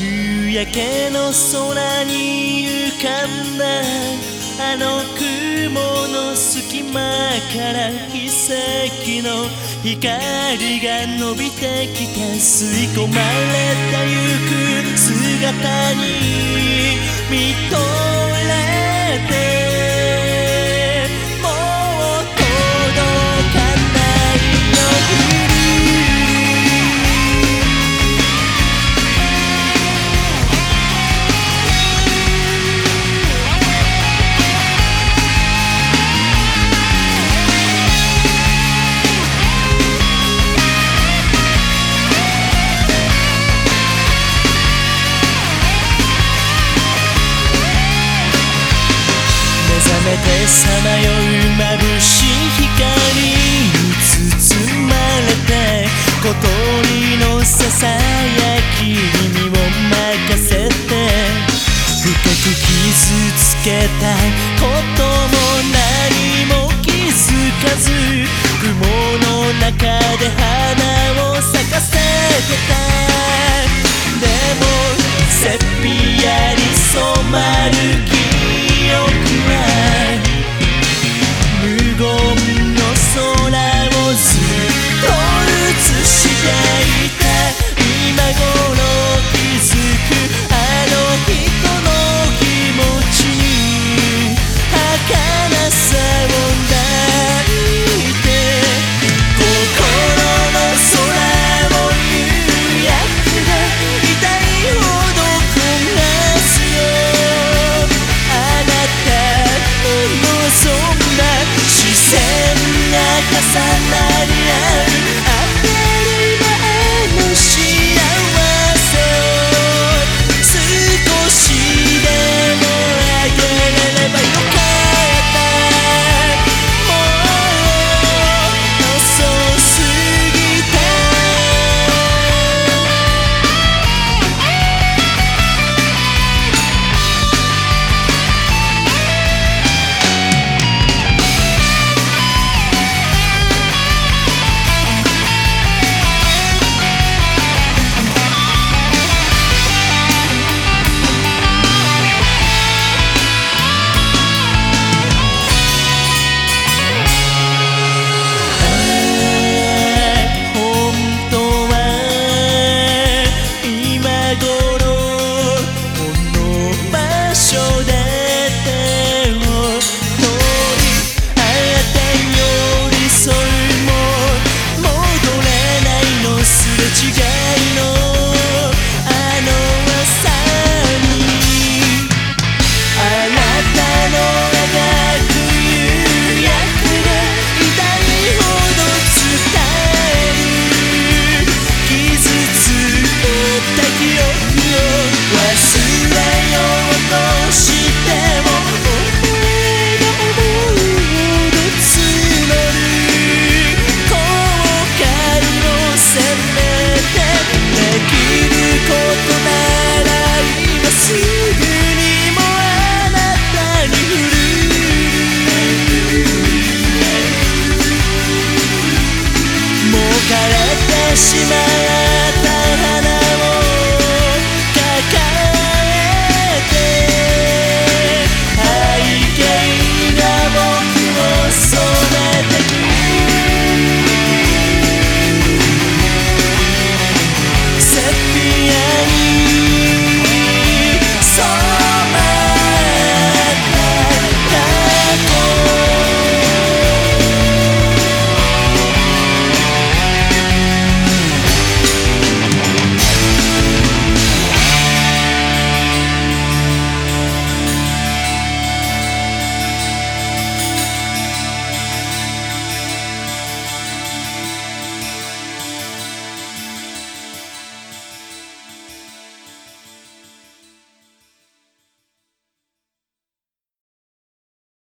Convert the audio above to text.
夕焼けの空に浮かんだあの雲の隙間から奇跡の光が伸びてきて吸い込まれてゆく姿に見とれてめてさまよう眩しい光に包まれて小鳥のささやきに身を任せて深く傷つけた sunlight 違いし